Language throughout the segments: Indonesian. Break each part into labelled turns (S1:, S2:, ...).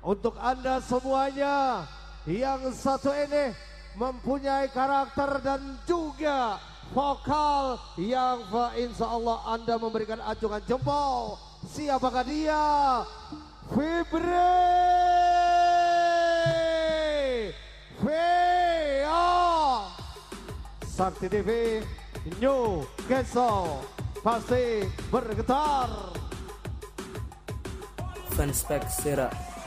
S1: Untuk Anda semuanya yang satu ini mempunyai karakter dan juga vokal yang insya Allah Anda memberikan acungan jempol. Siapakah dia? Fibre Via Sakti TV New Castle pasti bergetar
S2: Fanspek Sera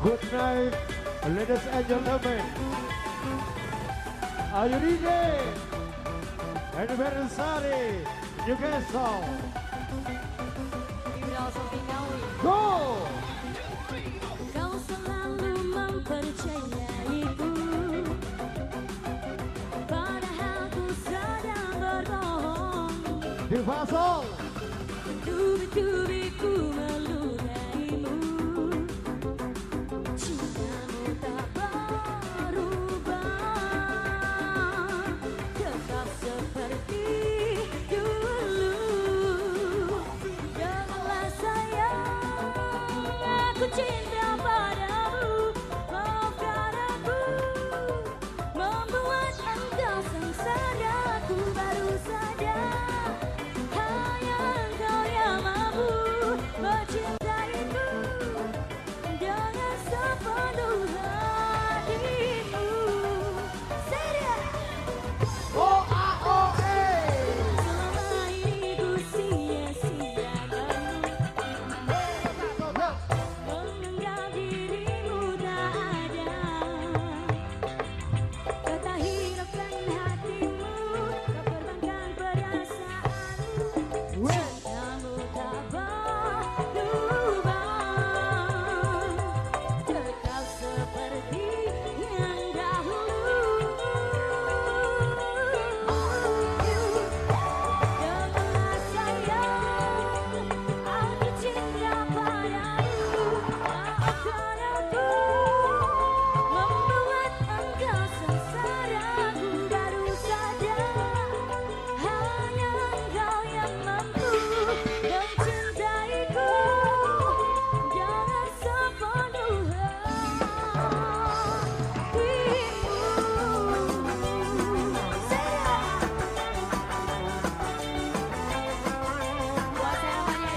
S1: Good night, ladies and gentlemen. Are you ready? Anniversary, Newcastle.
S3: Ibral Sofi Ngawi
S1: Go!
S3: Kau selalu mempercayaiku Padahal ku sedang berbohong
S1: Di Fasol.
S3: Tubi-tubi ku meludaimu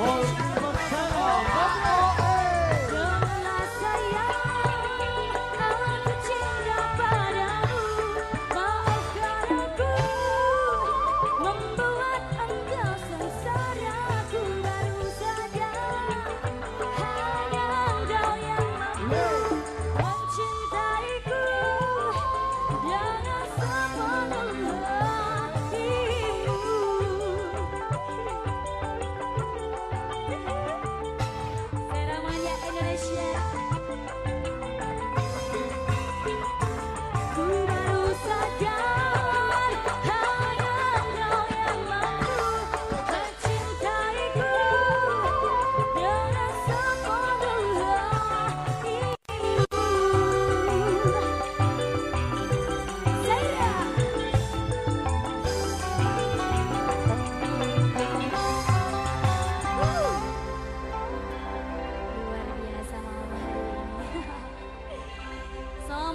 S3: Hold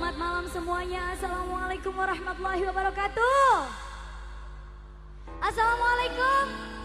S3: Selamat malam semuanya. Assalamualaikum warahmatullahi wabarakatuh. Assalamualaikum.